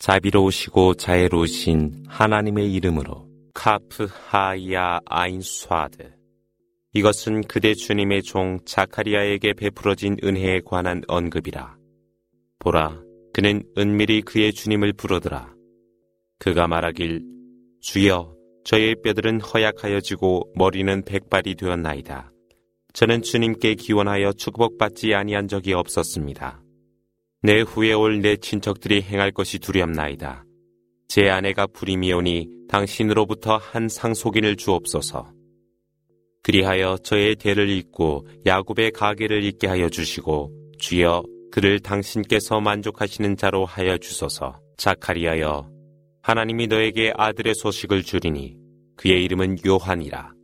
자비로우시고 자애로우신 하나님의 이름으로 카프 하이야 아인 스와드 이것은 그대 주님의 종 자카리아에게 베풀어진 은혜에 관한 언급이라. 보라, 그는 은밀히 그의 주님을 부르더라. 그가 말하길, 주여, 저의 뼈들은 허약하여지고 머리는 백발이 되었나이다. 저는 주님께 기원하여 축복받지 아니한 적이 없었습니다. 내 후에 올 내 친척들이 행할 것이 두렵나이다. 제 아내가 불임이오니 당신으로부터 한 상속인을 주옵소서. 그리하여 저의 대를 잇고 야곱의 가게를 잇게 하여 주시고 주여 그를 당신께서 만족하시는 자로 하여 주소서. 자카리하여 하나님이 너에게 아들의 소식을 주리니 그의 이름은 요한이라.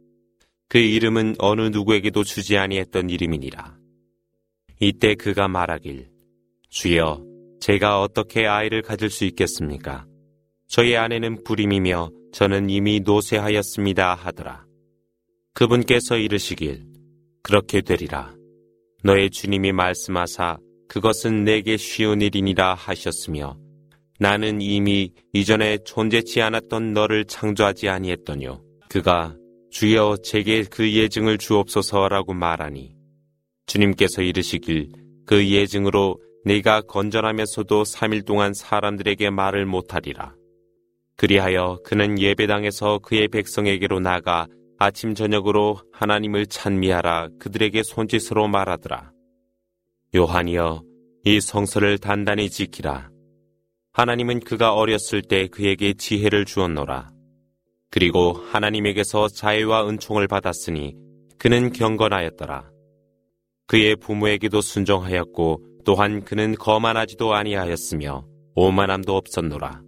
그 이름은 어느 누구에게도 주지 아니했던 이름이니라. 이때 그가 말하길 주여 제가 어떻게 아이를 가질 수 있겠습니까? 저희 아내는 불임이며 저는 이미 노쇠하였습니다 하더라. 그분께서 이르시길 그렇게 되리라. 너의 주님이 말씀하사 그것은 내게 쉬운 일이니라 하셨으며 나는 이미 이전에 존재치 않았던 너를 창조하지 아니했더뇨. 그가 주여 제게 그 예증을 주옵소서라고 말하니 주님께서 이르시길 그 예증으로 네가 건전하면서도 3일 동안 사람들에게 말을 못하리라. 그리하여 그는 예배당에서 그의 백성에게로 나가 아침 저녁으로 하나님을 찬미하라 그들에게 손짓으로 말하더라. 요한이여 이 성서를 단단히 지키라. 하나님은 그가 어렸을 때 그에게 지혜를 주었노라. 그리고 하나님에게서 자애와 은총을 받았으니 그는 경건하였더라. 그의 부모에게도 순종하였고 또한 그는 거만하지도 아니하였으며 오만함도 없었노라.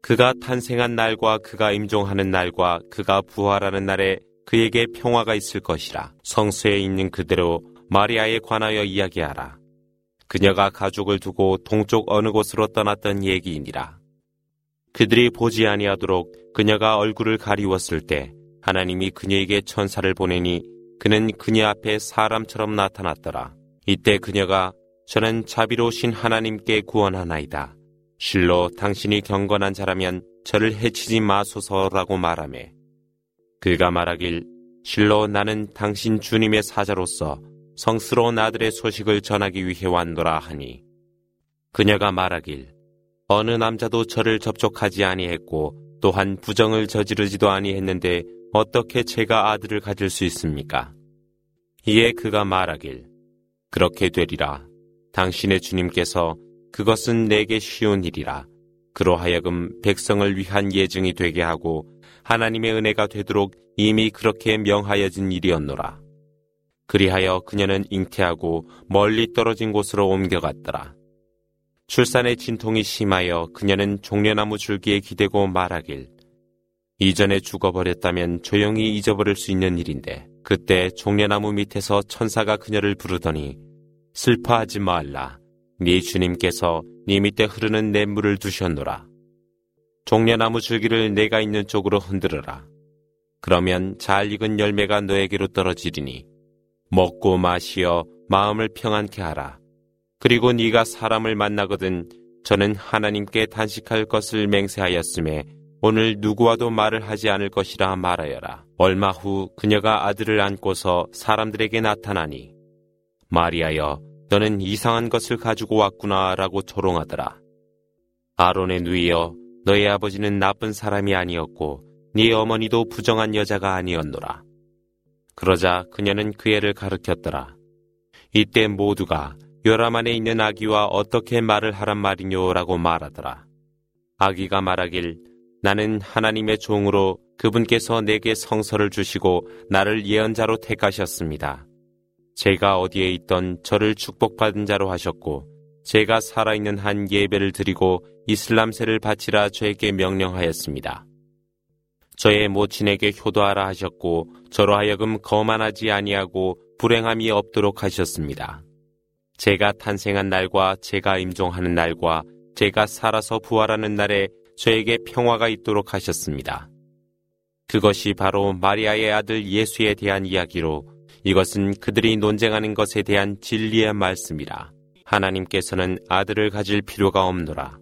그가 탄생한 날과 그가 임종하는 날과 그가 부활하는 날에 그에게 평화가 있을 것이라. 성수에 있는 그대로 마리아에 관하여 이야기하라. 그녀가 가족을 두고 동쪽 어느 곳으로 떠났던 얘기이니라. 그들이 보지 아니하도록 그녀가 얼굴을 가리웠을 때 하나님이 그녀에게 천사를 보내니 그는 그녀 앞에 사람처럼 나타났더라. 이때 그녀가 저는 자비로우신 하나님께 구원하나이다. 실로 당신이 경건한 자라면 저를 해치지 마소서라고 말하매 그가 말하길 실로 나는 당신 주님의 사자로서 성스러운 아들의 소식을 전하기 위해 왔노라 하니 그녀가 말하길 어느 남자도 저를 접촉하지 아니했고 또한 부정을 저지르지도 아니했는데 어떻게 제가 아들을 가질 수 있습니까? 이에 그가 말하길 그렇게 되리라 당신의 주님께서 그것은 내게 쉬운 일이라. 그로하여금 백성을 위한 예증이 되게 하고 하나님의 은혜가 되도록 이미 그렇게 명하여진 일이었노라. 그리하여 그녀는 잉태하고 멀리 떨어진 곳으로 옮겨갔더라. 출산의 진통이 심하여 그녀는 종려나무 줄기에 기대고 말하길 이전에 죽어버렸다면 조용히 잊어버릴 수 있는 일인데 그때 종려나무 밑에서 천사가 그녀를 부르더니 슬퍼하지 말라. 네 주님께서 네 밑에 흐르는 냇물을 두셨노라. 종려나무 줄기를 내가 있는 쪽으로 흔들어라. 그러면 잘 익은 열매가 너에게로 떨어지리니 먹고 마시어 마음을 평안케 하라. 그리고 네가 사람을 만나거든 저는 하나님께 단식할 것을 맹세하였음에 오늘 누구와도 말을 하지 않을 것이라 말하여라. 얼마 후 그녀가 아들을 안고서 사람들에게 나타나니 마리아여 너는 이상한 것을 가지고 왔구나 라고 조롱하더라. 아론의 누이여 너의 아버지는 나쁜 사람이 아니었고 네 어머니도 부정한 여자가 아니었노라. 그러자 그녀는 그 애를 가르쳤더라. 이때 모두가 요람 안에 있는 아기와 어떻게 말을 하란 말이뇨라고 말하더라. 아기가 말하길 나는 하나님의 종으로 그분께서 내게 성서를 주시고 나를 예언자로 택하셨습니다. 제가 어디에 있던 저를 축복받은 자로 하셨고 제가 살아있는 한 예배를 드리고 이슬람세를 바치라 저에게 명령하였습니다. 저의 모친에게 효도하라 하셨고 저로 하여금 거만하지 아니하고 불행함이 없도록 하셨습니다. 제가 탄생한 날과 제가 임종하는 날과 제가 살아서 부활하는 날에 저에게 평화가 있도록 하셨습니다. 그것이 바로 마리아의 아들 예수에 대한 이야기로 이것은 그들이 논쟁하는 것에 대한 진리의 말씀이라. 하나님께서는 아들을 가질 필요가 없노라.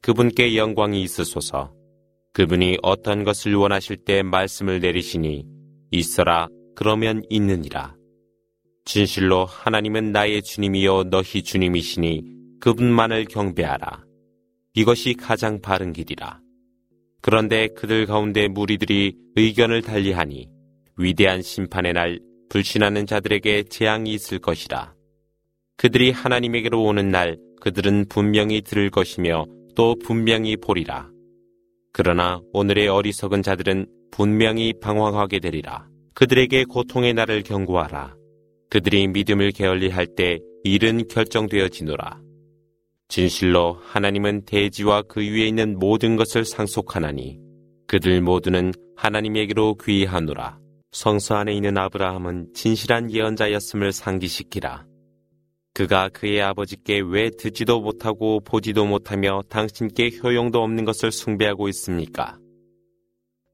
그분께 영광이 있으소서. 그분이 어떤 것을 원하실 때 말씀을 내리시니 있어라 그러면 있느니라. 진실로 하나님은 나의 주님이요 너희 주님이시니 그분만을 경배하라. 이것이 가장 바른 길이라. 그런데 그들 가운데 무리들이 의견을 달리하니 위대한 심판의 날 불신하는 자들에게 재앙이 있을 것이라. 그들이 하나님에게로 오는 날 그들은 분명히 들을 것이며 또 분명히 보리라. 그러나 오늘의 어리석은 자들은 분명히 방황하게 되리라. 그들에게 고통의 날을 경고하라. 그들이 믿음을 게을리할 때 일은 결정되어지노라. 진실로 하나님은 대지와 그 위에 있는 모든 것을 상속하나니 그들 모두는 하나님에게로 귀하노라. 성서 안에 있는 아브라함은 진실한 예언자였음을 상기시키라. 그가 그의 아버지께 왜 듣지도 못하고 보지도 못하며 당신께 효용도 없는 것을 숭배하고 있습니까?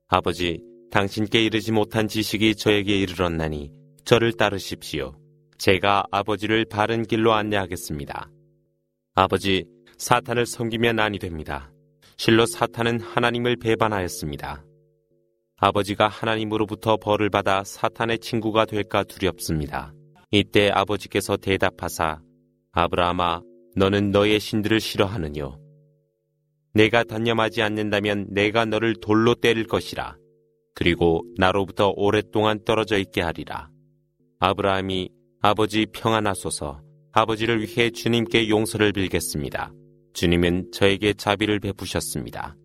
아버지, 당신께 이르지 못한 지식이 저에게 이르렀나니 저를 따르십시오. 제가 아버지를 바른 길로 안내하겠습니다. 아버지, 사탄을 섬기면 아니 됩니다. 실로 사탄은 하나님을 배반하였습니다. 아버지가 하나님으로부터 벌을 받아 사탄의 친구가 될까 두렵습니다. 이때 아버지께서 대답하사 아브라함아 너는 너의 신들을 싫어하느뇨. 내가 단념하지 않는다면 내가 너를 돌로 때릴 것이라. 그리고 나로부터 오랫동안 떨어져 있게 하리라. 아브라함이 아버지 평안하소서 아버지를 위해 주님께 용서를 빌겠습니다. 주님은 저에게 자비를 베푸셨습니다.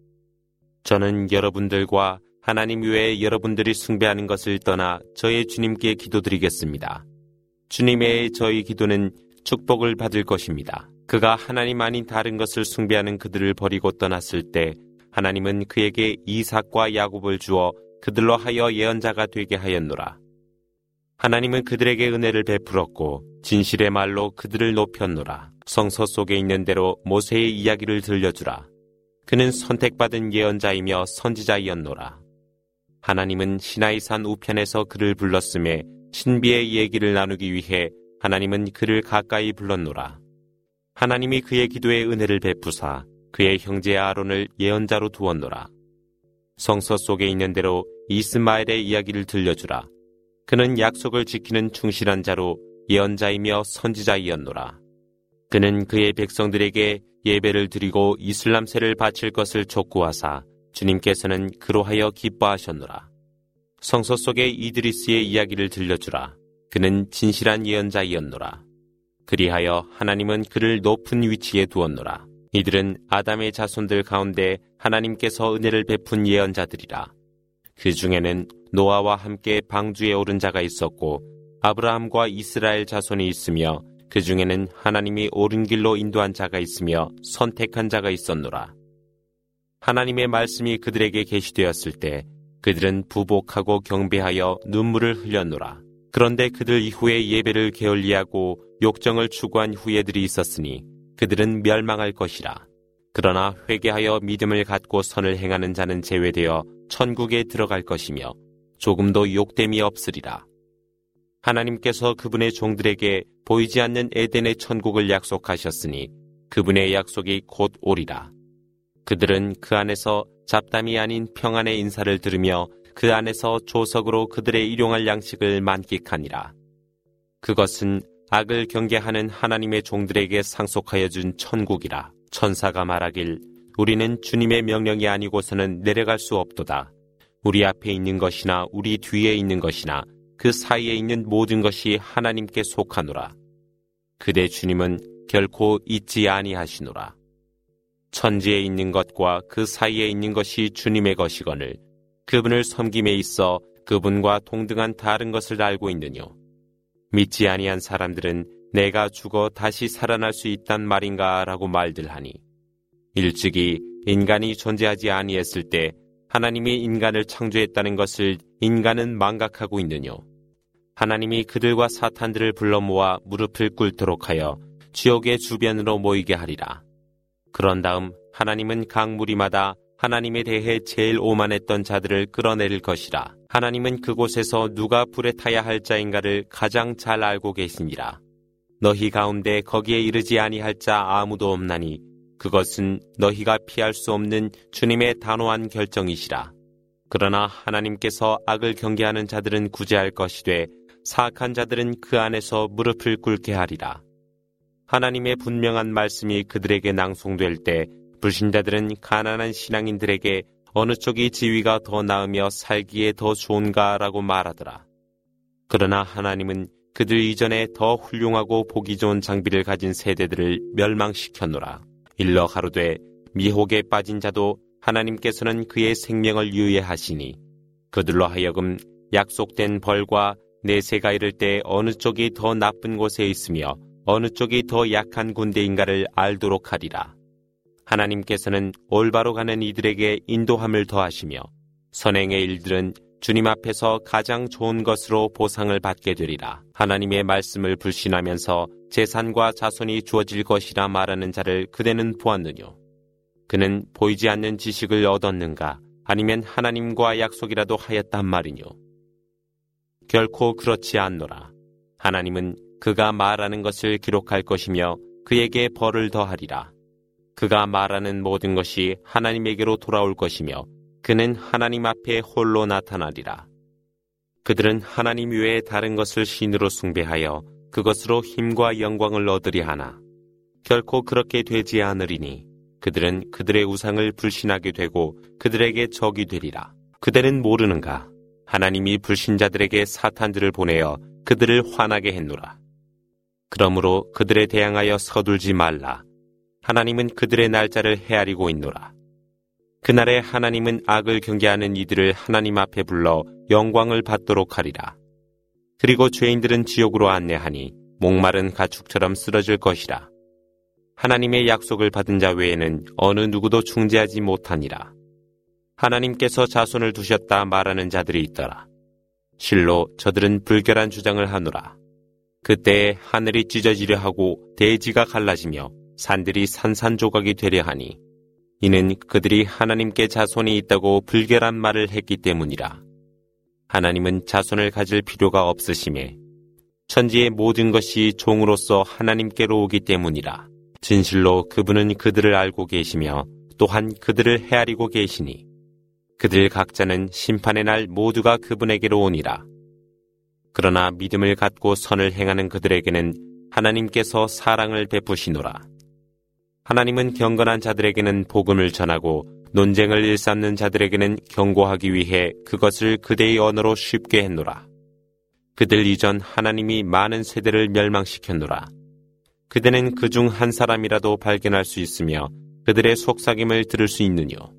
저는 여러분들과 하나님 외에 여러분들이 숭배하는 것을 떠나 저의 주님께 기도드리겠습니다. 주님의 저희 기도는 축복을 받을 것입니다. 그가 하나님 아닌 다른 것을 숭배하는 그들을 버리고 떠났을 때 하나님은 그에게 이삭과 야곱을 주어 그들로 하여 예언자가 되게 하였노라. 하나님은 그들에게 은혜를 베풀었고 진실의 말로 그들을 높였노라. 성서 속에 있는 대로 모세의 이야기를 들려주라. 그는 선택받은 예언자이며 선지자이었노라. 하나님은 시나이산 우편에서 그를 불렀음에 신비의 얘기를 나누기 위해 하나님은 그를 가까이 불렀노라. 하나님이 그의 기도에 은혜를 베푸사 그의 형제 아론을 예언자로 두었노라. 성서 속에 있는 대로 이스마엘의 이야기를 들려주라. 그는 약속을 지키는 충실한 자로 예언자이며 선지자이었노라. 그는 그의 백성들에게 예배를 드리고 이슬람세를 바칠 것을 촉구하사 주님께서는 그로하여 기뻐하셨노라. 성서 속에 이드리스의 이야기를 들려주라. 그는 진실한 예언자이었노라. 그리하여 하나님은 그를 높은 위치에 두었노라. 이들은 아담의 자손들 가운데 하나님께서 은혜를 베푼 예언자들이라. 그 중에는 노아와 함께 방주에 오른 자가 있었고 아브라함과 이스라엘 자손이 있으며 그 중에는 하나님이 옳은 길로 인도한 자가 있으며 선택한 자가 있었노라. 하나님의 말씀이 그들에게 계시되었을 때 그들은 부복하고 경배하여 눈물을 흘렸노라. 그런데 그들 이후에 예배를 게을리하고 욕정을 추구한 후예들이 있었으니 그들은 멸망할 것이라. 그러나 회개하여 믿음을 갖고 선을 행하는 자는 제외되어 천국에 들어갈 것이며 조금도 욕됨이 없으리라. 하나님께서 그분의 종들에게 보이지 않는 에덴의 천국을 약속하셨으니 그분의 약속이 곧 오리라. 그들은 그 안에서 잡담이 아닌 평안의 인사를 들으며 그 안에서 조석으로 그들의 일용할 양식을 만끽하니라. 그것은 악을 경계하는 하나님의 종들에게 상속하여 준 천국이라. 천사가 말하길 우리는 주님의 명령이 아니고서는 내려갈 수 없도다. 우리 앞에 있는 것이나 우리 뒤에 있는 것이나 그 사이에 있는 모든 것이 하나님께 속하노라. 그대 주님은 결코 잊지 아니하시노라. 천지에 있는 것과 그 사이에 있는 것이 주님의 것이거늘 그분을 섬김에 있어 그분과 동등한 다른 것을 알고 있느뇨. 믿지 아니한 사람들은 내가 죽어 다시 살아날 수 있단 말인가 라고 말들 하니 일찍이 인간이 존재하지 아니했을 때 하나님이 인간을 창조했다는 것을 인간은 망각하고 있느뇨. 하나님이 그들과 사탄들을 불러 모아 무릎을 꿇도록 하여 지옥의 주변으로 모이게 하리라. 그런 다음 하나님은 각 무리마다 하나님에 대해 제일 오만했던 자들을 끌어내릴 것이라. 하나님은 그곳에서 누가 불에 타야 할 자인가를 가장 잘 알고 계시니라. 너희 가운데 거기에 이르지 아니할 자 아무도 없나니 그것은 너희가 피할 수 없는 주님의 단호한 결정이시라. 그러나 하나님께서 악을 경계하는 자들은 구제할 것이되 사악한 자들은 그 안에서 무릎을 꿇게 하리라. 하나님의 분명한 말씀이 그들에게 낭송될 때 불신자들은 가난한 신앙인들에게 어느 쪽이 지위가 더 나으며 살기에 더 좋은가라고 말하더라. 그러나 하나님은 그들 이전에 더 훌륭하고 보기 좋은 장비를 가진 세대들을 멸망시켰노라. 일러 가로되 미혹에 빠진 자도 하나님께서는 그의 생명을 유예하시니 그들로 하여금 약속된 벌과 내세가 이를 때 어느 쪽이 더 나쁜 곳에 있으며 어느 쪽이 더 약한 군대인가를 알도록 하리라. 하나님께서는 올바로 가는 이들에게 인도함을 더하시며 선행의 일들은 주님 앞에서 가장 좋은 것으로 보상을 받게 되리라. 하나님의 말씀을 불신하면서 재산과 자손이 주어질 것이라 말하는 자를 그대는 보았느뇨. 그는 보이지 않는 지식을 얻었는가 아니면 하나님과 약속이라도 하였단 말이뇨. 결코 그렇지 않노라. 하나님은 그가 말하는 것을 기록할 것이며 그에게 벌을 더하리라. 그가 말하는 모든 것이 하나님에게로 돌아올 것이며 그는 하나님 앞에 홀로 나타나리라. 그들은 하나님 외에 다른 것을 신으로 숭배하여 그것으로 힘과 영광을 얻으리 하나 결코 그렇게 되지 않으리니 그들은 그들의 우상을 불신하게 되고 그들에게 적이 되리라. 그들은 모르는가? 하나님이 불신자들에게 사탄들을 보내어 그들을 화나게 했노라. 그러므로 그들에 대항하여 서둘지 말라. 하나님은 그들의 날짜를 헤아리고 있노라. 그날에 하나님은 악을 경계하는 이들을 하나님 앞에 불러 영광을 받도록 하리라. 그리고 죄인들은 지옥으로 안내하니 목마른 가축처럼 쓰러질 것이라. 하나님의 약속을 받은 자 외에는 어느 누구도 중재하지 못하니라. 하나님께서 자손을 두셨다 말하는 자들이 있더라. 실로 저들은 불결한 주장을 하노라. 그때에 하늘이 찢어지려 하고 대지가 갈라지며 산들이 산산조각이 되려 하니 이는 그들이 하나님께 자손이 있다고 불결한 말을 했기 때문이라. 하나님은 자손을 가질 필요가 없으심에 천지의 모든 것이 종으로서 하나님께로 오기 때문이라. 진실로 그분은 그들을 알고 계시며 또한 그들을 헤아리고 계시니 그들 각자는 심판의 날 모두가 그분에게로 오니라. 그러나 믿음을 갖고 선을 행하는 그들에게는 하나님께서 사랑을 베푸시노라. 하나님은 경건한 자들에게는 복음을 전하고 논쟁을 일삼는 자들에게는 경고하기 위해 그것을 그대의 언어로 쉽게 했노라. 그들 이전 하나님이 많은 세대를 멸망시켰노라. 그대는 그 중 한 사람이라도 발견할 수 있으며 그들의 속삭임을 들을 수 있느뇨.